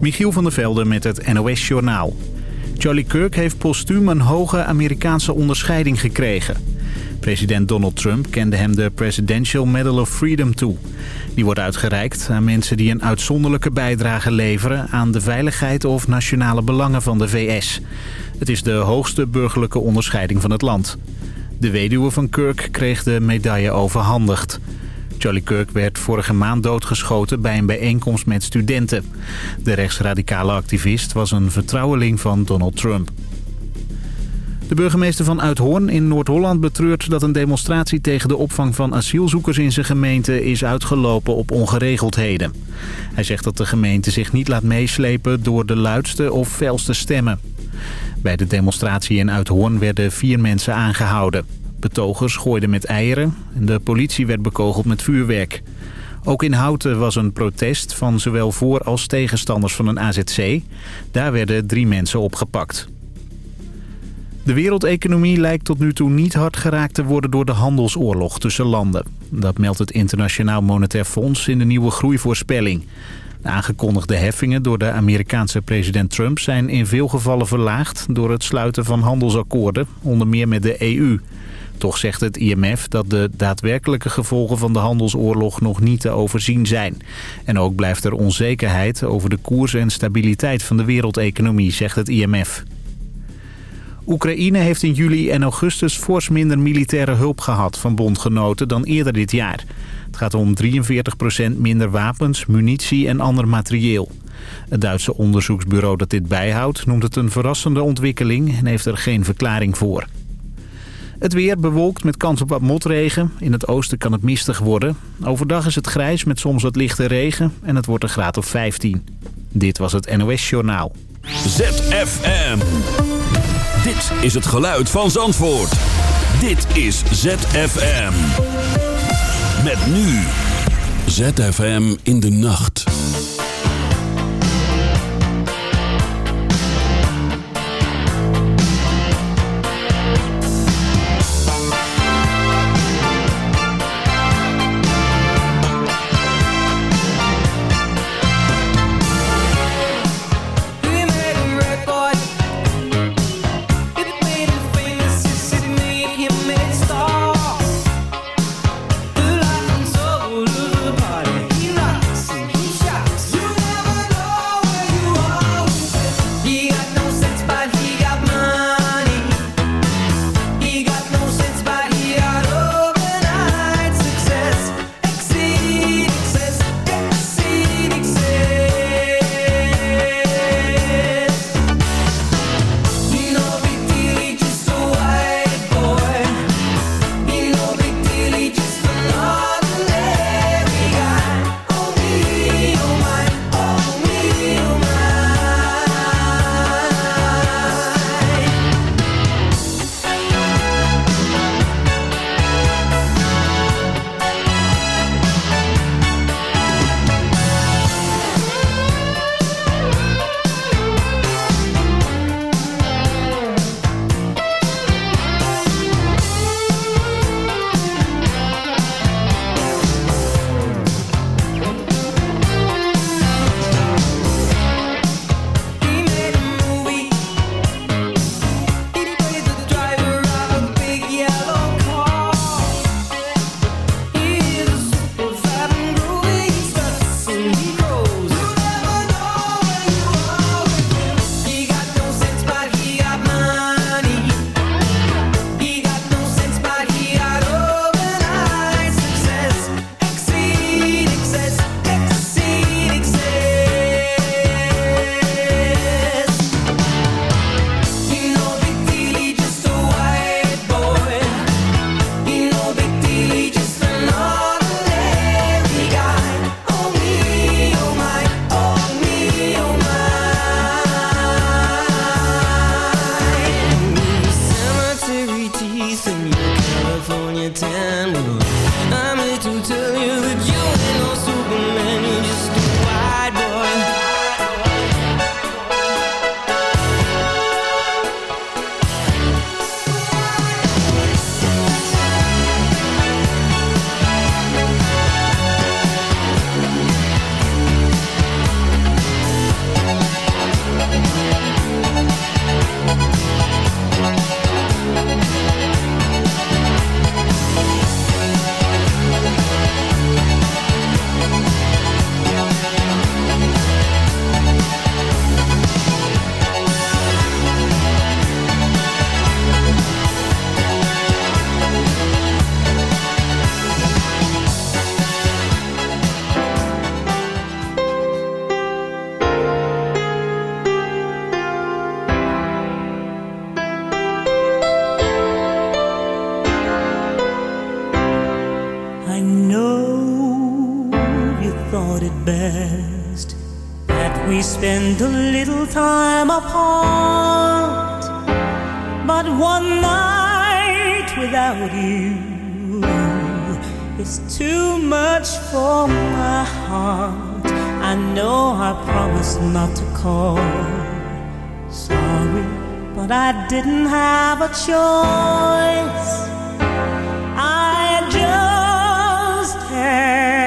Michiel van der Velde met het NOS-journaal. Charlie Kirk heeft postuum een hoge Amerikaanse onderscheiding gekregen. President Donald Trump kende hem de Presidential Medal of Freedom toe. Die wordt uitgereikt aan mensen die een uitzonderlijke bijdrage leveren... aan de veiligheid of nationale belangen van de VS. Het is de hoogste burgerlijke onderscheiding van het land. De weduwe van Kirk kreeg de medaille overhandigd. Charlie Kirk werd vorige maand doodgeschoten bij een bijeenkomst met studenten. De rechtsradicale activist was een vertrouweling van Donald Trump. De burgemeester van Uithoorn in Noord-Holland betreurt dat een demonstratie tegen de opvang van asielzoekers in zijn gemeente is uitgelopen op ongeregeldheden. Hij zegt dat de gemeente zich niet laat meeslepen door de luidste of felste stemmen. Bij de demonstratie in Uithoorn werden vier mensen aangehouden. Betogers gooiden met eieren en de politie werd bekogeld met vuurwerk. Ook in Houten was een protest van zowel voor- als tegenstanders van een AZC. Daar werden drie mensen opgepakt. De wereldeconomie lijkt tot nu toe niet hard geraakt te worden door de handelsoorlog tussen landen. Dat meldt het Internationaal Monetair Fonds in de nieuwe groeivoorspelling. De aangekondigde heffingen door de Amerikaanse president Trump zijn in veel gevallen verlaagd door het sluiten van handelsakkoorden, onder meer met de EU. Toch zegt het IMF dat de daadwerkelijke gevolgen van de handelsoorlog nog niet te overzien zijn. En ook blijft er onzekerheid over de koers en stabiliteit van de wereldeconomie, zegt het IMF. Oekraïne heeft in juli en augustus fors minder militaire hulp gehad van bondgenoten dan eerder dit jaar. Het gaat om 43% minder wapens, munitie en ander materieel. Het Duitse onderzoeksbureau dat dit bijhoudt noemt het een verrassende ontwikkeling en heeft er geen verklaring voor. Het weer bewolkt met kans op wat motregen. In het oosten kan het mistig worden. Overdag is het grijs met soms wat lichte regen en het wordt een graad of 15. Dit was het NOS Journaal. ZFM. Dit is het geluid van Zandvoort. Dit is ZFM. Met nu. ZFM in de nacht. I know you thought it best that we spend a little time apart, but one night without you is too much for my heart. I know I promised not to call. Sorry, but I didn't have a choice. man.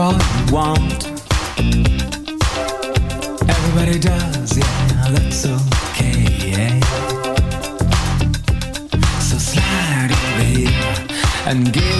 all you want. Everybody does, yeah, that's okay, yeah. So slide over here and give.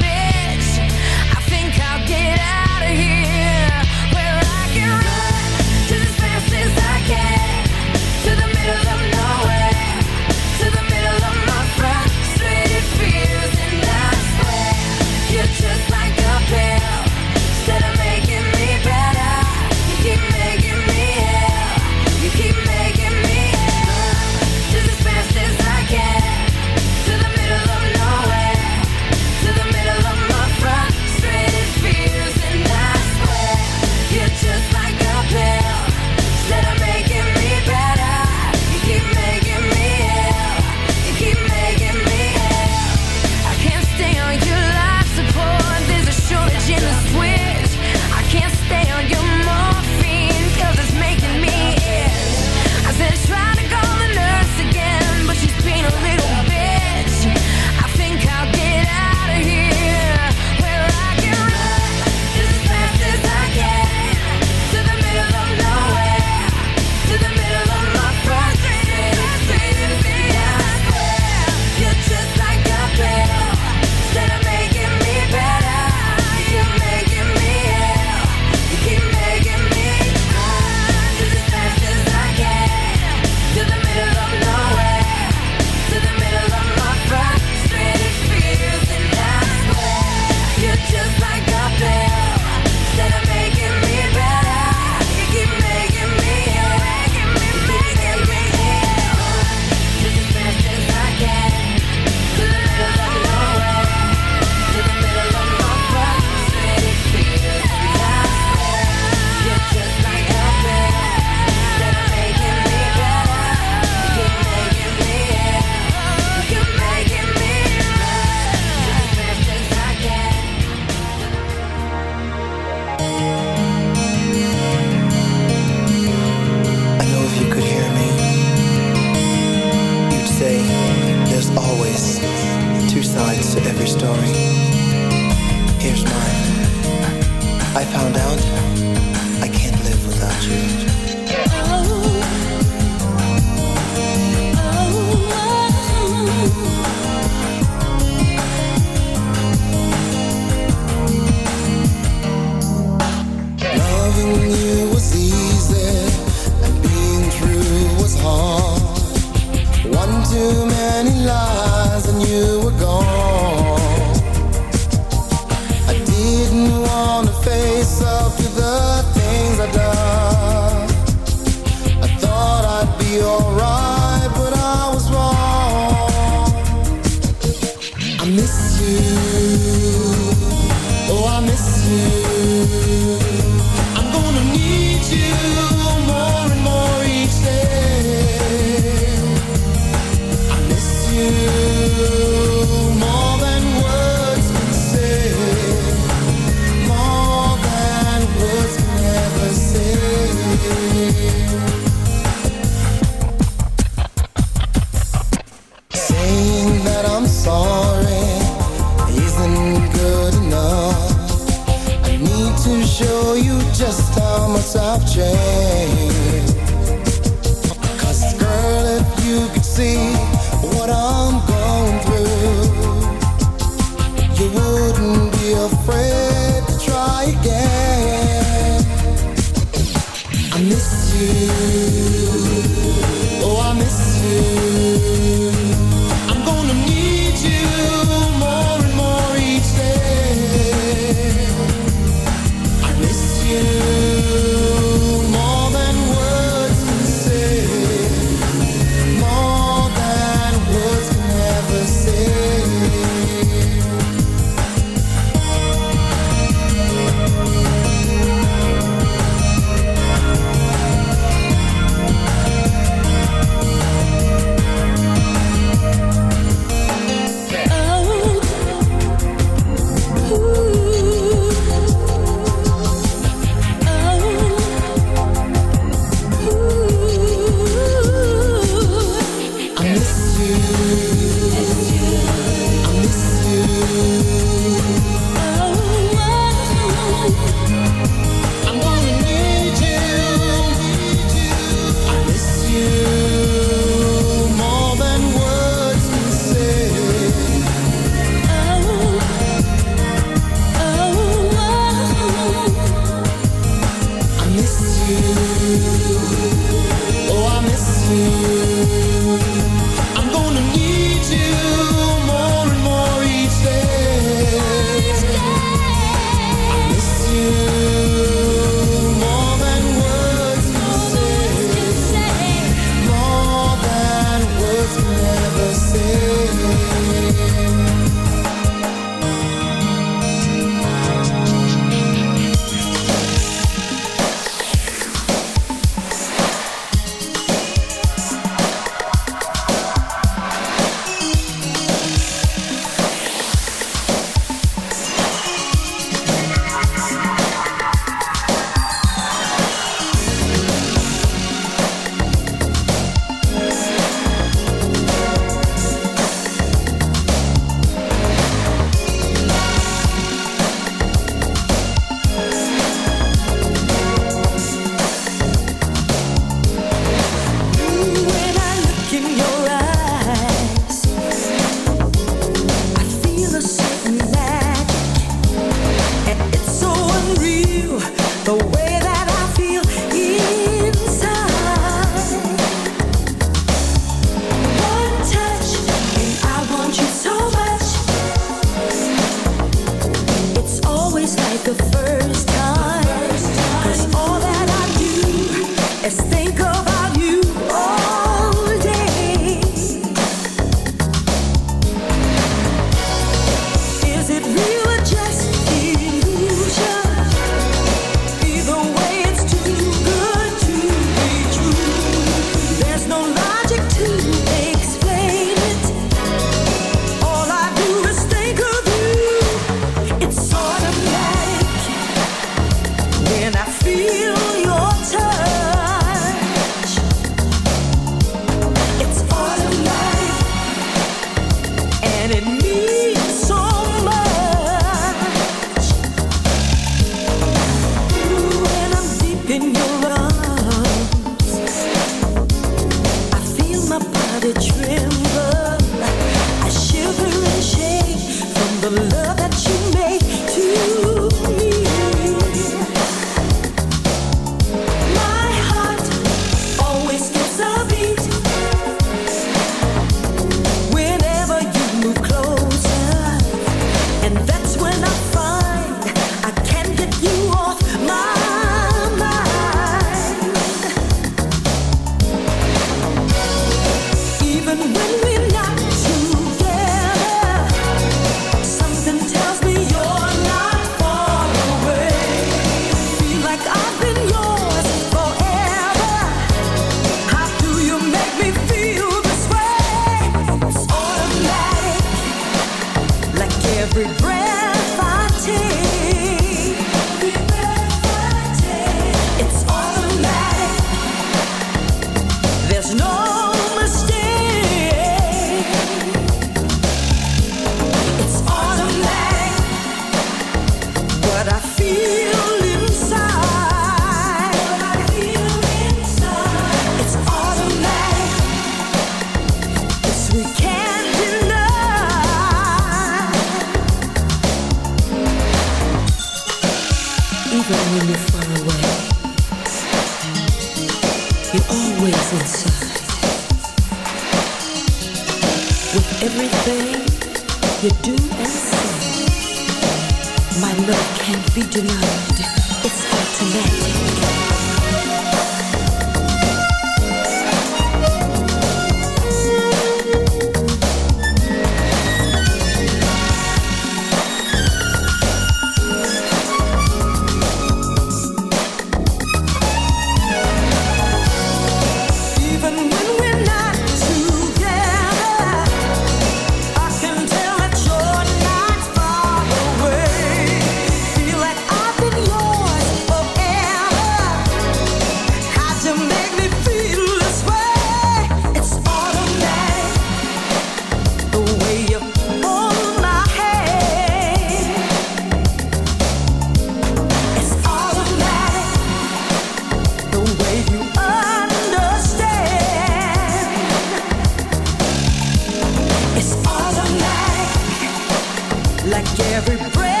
Like every breath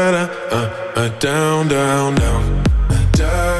da uh, uh, down, down, down, uh, down.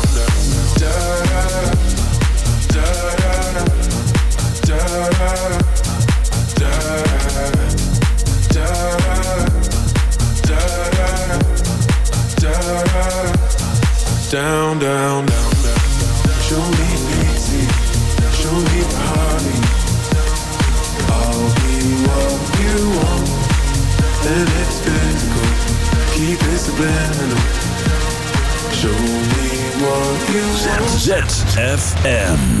FM.